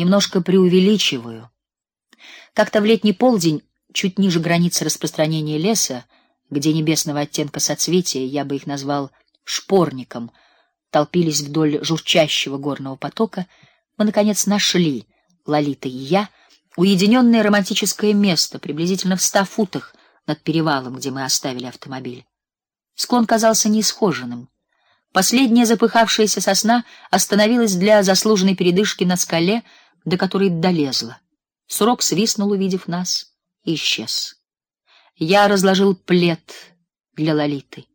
немножко преувеличиваю. Как-то в летний полдень, чуть ниже границы распространения леса, где небесного оттенка соцветия, я бы их назвал шпорником, толпились вдоль журчащего горного потока, мы наконец нашли Лолита и я уединенное романтическое место, приблизительно в ста футах над перевалом, где мы оставили автомобиль. Склон казался неисхоженным. Последняя запыхавшаяся сосна остановилась для заслуженной передышки на скале, до которой долезла. Срок свистнул, увидев нас, и исчез. Я разложил плед для Лолиты.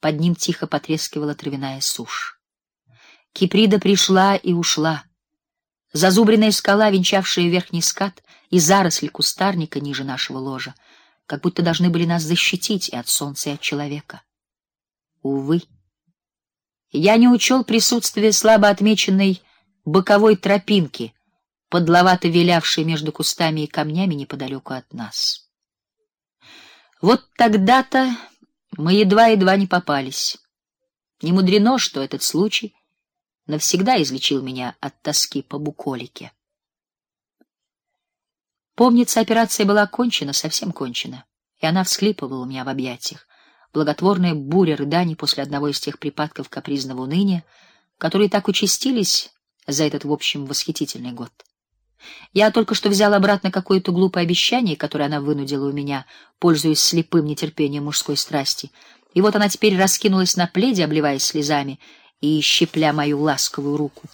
Под ним тихо потрескивала травяная сушь. Киприда пришла и ушла. Зазубренная скала, венчавшая верхний скат, и заросли кустарника ниже нашего ложа, как будто должны были нас защитить и от солнца, и от человека. Увы, я не учел присутствие слабо отмеченной боковой тропинки, подловато вилявшей между кустами и камнями неподалеку от нас. Вот тогда-то мы едва-едва не попались. Не мудрено, что этот случай навсегда излечил меня от тоски по буколике. Помнится, операция была кончена, совсем кончена, и она всхлипывала у меня в объятиях. Благотворная буря рыданий после одного из тех припадков капризного уныния, которые так участились за этот в общем восхитительный год. Я только что взял обратно какое-то глупое обещание, которое она вынудила у меня, пользуясь слепым нетерпением мужской страсти. И вот она теперь раскинулась на пледе, обливаясь слезами и щипля мою ласковую руку.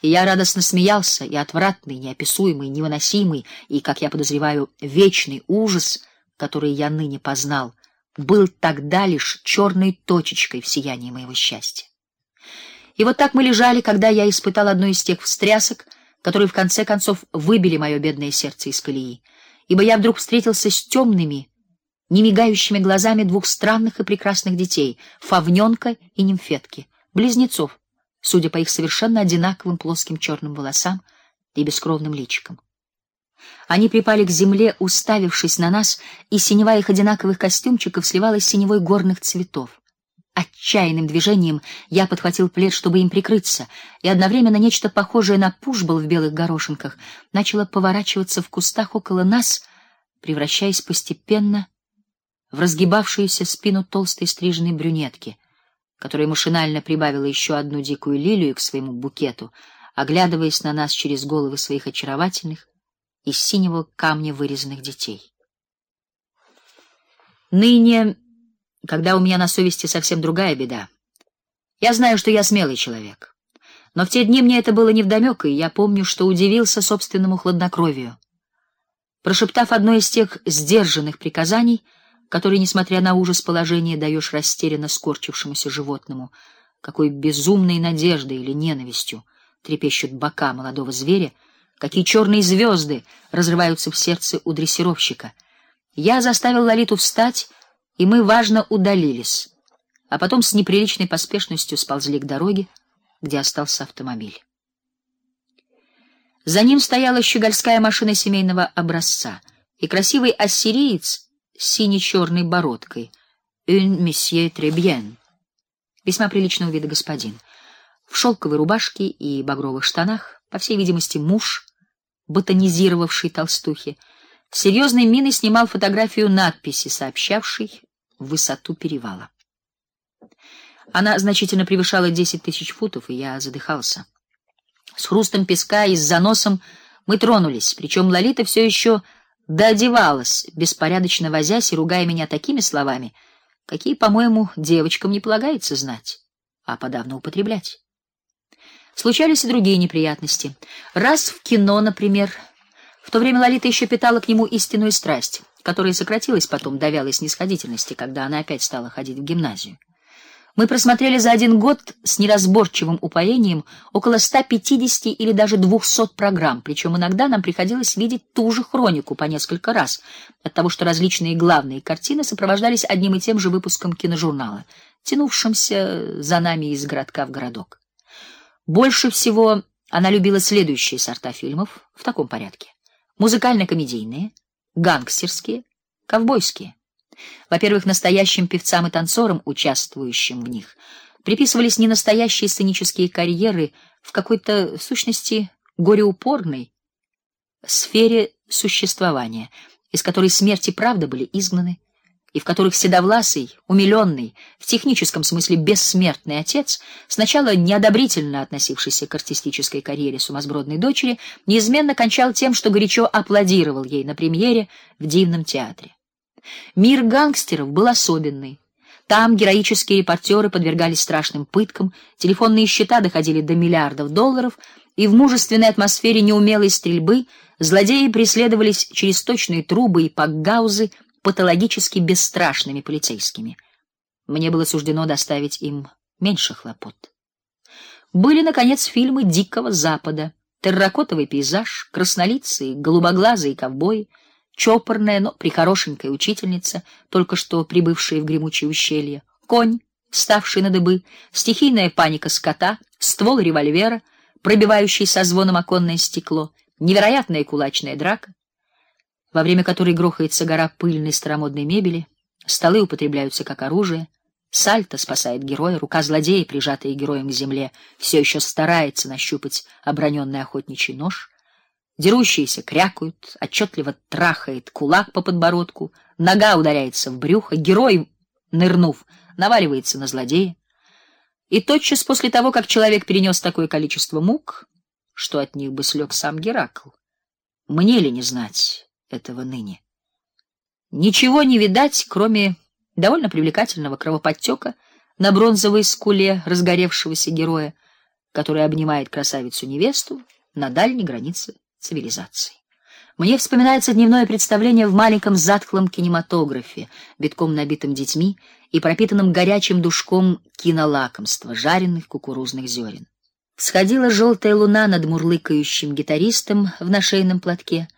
И я радостно смеялся, и отвратный, неописуемый, невыносимый и, как я подозреваю, вечный ужас, который я ныне познал, был тогда лишь черной точечкой в сиянии моего счастья. И вот так мы лежали, когда я испытал одну из тех встрясок, которые в конце концов выбили мое бедное сердце из колеи, ибо я вдруг встретился с темными, немигающими глазами двух странных и прекрасных детей, фавненка и нимфетки, близнецов, судя по их совершенно одинаковым плоским черным волосам и бескровным личикам. Они припали к земле, уставившись на нас, и синева их одинаковых костюмчиков сливалась с синевой горных цветов. Отчаянным движением я подхватил плед, чтобы им прикрыться, и одновременно нечто похожее на пушбол в белых горошинках начало поворачиваться в кустах около нас, превращаясь постепенно в разгибавшуюся спину толстой стриженной брюнетки, которая машинально прибавила еще одну дикую лилию к своему букету, оглядываясь на нас через головы своих очаровательных из синего камня вырезанных детей. Ныне когда у меня на совести совсем другая беда. Я знаю, что я смелый человек. Но в те дни мне это было невдомек, и я помню, что удивился собственному хладнокровию. Прошептав одно из тех сдержанных приказаний, которые, несмотря на ужас положения, даешь растерянно скорчившемуся животному, какой безумной надеждой или ненавистью трепещут бока молодого зверя, какие черные звезды разрываются в сердце у дрессировщика. Я заставил Лолиту встать и мы важно удалились, а потом с неприличной поспешностью сползли к дороге, где остался автомобиль. За ним стояла щегольская машина семейного образца и красивый ассириец с сине-черной бородкой, monsieur très bien, весьма приличного вида господин, в шелковой рубашке и багровых штанах, по всей видимости, муж, ботанизировавший толстухи, с серьезной миной снимал фотографию надписи, сообщавшей высоту перевала. Она значительно превышала десять тысяч футов, и я задыхался. С хрустом песка и с заносом мы тронулись, причем Лолита все еще доодевалась, беспорядочно возясь и ругая меня такими словами, какие, по-моему, девочкам не полагается знать, а подавно употреблять. Случались и другие неприятности. Раз в кино, например, в то время Лолита еще питала к нему истинную страсть которая сократилась потом до вялой снисходительности, когда она опять стала ходить в гимназию. Мы просмотрели за один год с неразборчивым упоением около 150 или даже 200 программ, причем иногда нам приходилось видеть ту же хронику по несколько раз, от того, что различные главные картины сопровождались одним и тем же выпуском киножурнала, тянувшимся за нами из городка в городок. Больше всего она любила следующие сорта фильмов в таком порядке: музыкально-комедийные, гангстерские, ковбойские. Во-первых, настоящим певцам и танцорам, участвующим в них, приписывались не настоящие сценические карьеры в какой-то в сущности гореупорной сфере существования, из которой смерть и правда были изгнаны, и в которых седовласый, умиленный, в техническом смысле бессмертный отец, сначала неодобрительно относившийся к артистической карьере сумасбродной дочери, неизменно кончал тем, что горячо аплодировал ей на премьере в Дивном театре. Мир гангстеров был особенный. Там героические репортеры подвергались страшным пыткам, телефонные счета доходили до миллиардов долларов, и в мужественной атмосфере неумелой стрельбы злодеи преследовались через точные трубы и пакгаузы патологически бесстрашными полицейскими. Мне было суждено доставить им меньше хлопот. Были наконец фильмы Дикого Запада: терракотовый пейзаж, краснолицые, голубоглазые ковбои, чопорная, но прихорошенькая учительница, только что прибывшая в гремучее ущелье, конь, ставший на дыбы, стихийная паника скота, ствол револьвера, пробивающий со звоном оконное стекло, невероятная кулачная драка, во время которой грохается гора пыльной старомодной мебели, столы употребляются как оружие, сальто спасает героя, рука злодея, прижатая героем к земле, все еще старается нащупать оброненный охотничий нож. Дерущиеся крякают, отчетливо трахает кулак по подбородку, нога ударяется в брюхо, герой, нырнув, наваливается на злодея. И тотчас после того, как человек перенес такое количество мук, что от них бы слег сам Геракл, мне ли не знать этого ныне? Ничего не видать, кроме довольно привлекательного кровоподтека на бронзовой скуле разгоревшегося героя, который обнимает красавицу-невесту на дальней границе цивилизации. Мне вспоминается дневное представление в маленьком затхлом кинематографе, битком набитым детьми и пропитанным горячим душком кинолакомства, жареных кукурузных зерен. Сходила желтая луна над мурлыкающим гитаристом в нашейном платке.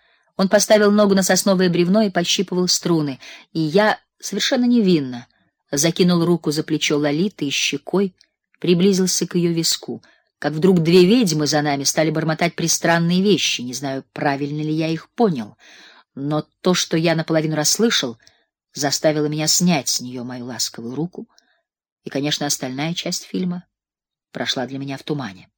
Он поставил ногу на сосновое бревно и пощипывал струны, и я совершенно невинно закинул руку за плечо Лолиты и щекой приблизился к ее виску. Как вдруг две ведьмы за нами стали бормотать пристранные вещи, не знаю, правильно ли я их понял, но то, что я наполовину расслышал, заставило меня снять с нее мою ласковую руку, и, конечно, остальная часть фильма прошла для меня в тумане.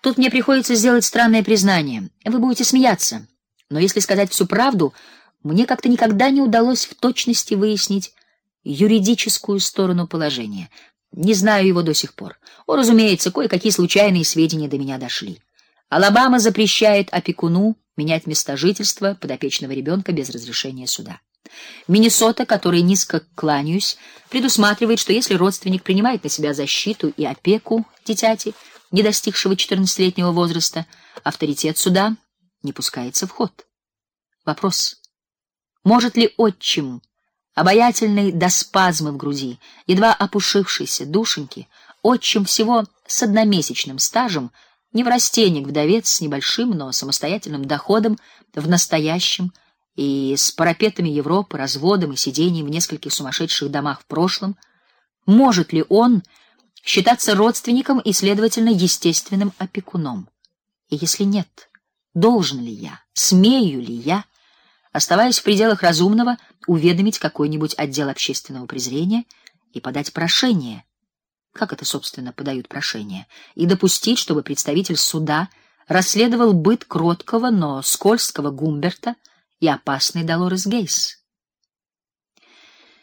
Тут мне приходится сделать странное признание. Вы будете смеяться, но если сказать всю правду, мне как-то никогда не удалось в точности выяснить юридическую сторону положения. Не знаю его до сих пор. О, разумеется, кое-какие случайные сведения до меня дошли. Алабама запрещает опекуну менять место жительства подопечного ребенка без разрешения суда. Миннесота, которой низко кланяюсь, предусматривает, что если родственник принимает на себя защиту и опеку дитяти, не достигшего 14-летнего возраста, авторитет суда не пускается в ход. Вопрос: может ли отчим обаятельный до спазма в груди, едва опушившийся душеньки, отчим всего с одномесячным стажем, неврастенник, вдовец с небольшим, но самостоятельным доходом в настоящем и с парапетами Европы, разводом и сидением в нескольких сумасшедших домах в прошлом, может ли он считаться родственником и, следовательно, естественным опекуном? И если нет, должен ли я, смею ли я оставаясь в пределах разумного, уведомить какой-нибудь отдел общественного презрения и подать прошение. Как это, собственно, подают прошение? И допустить, чтобы представитель суда расследовал быт кроткого, но скользкого Гумберта и опасный Долорес Гейс.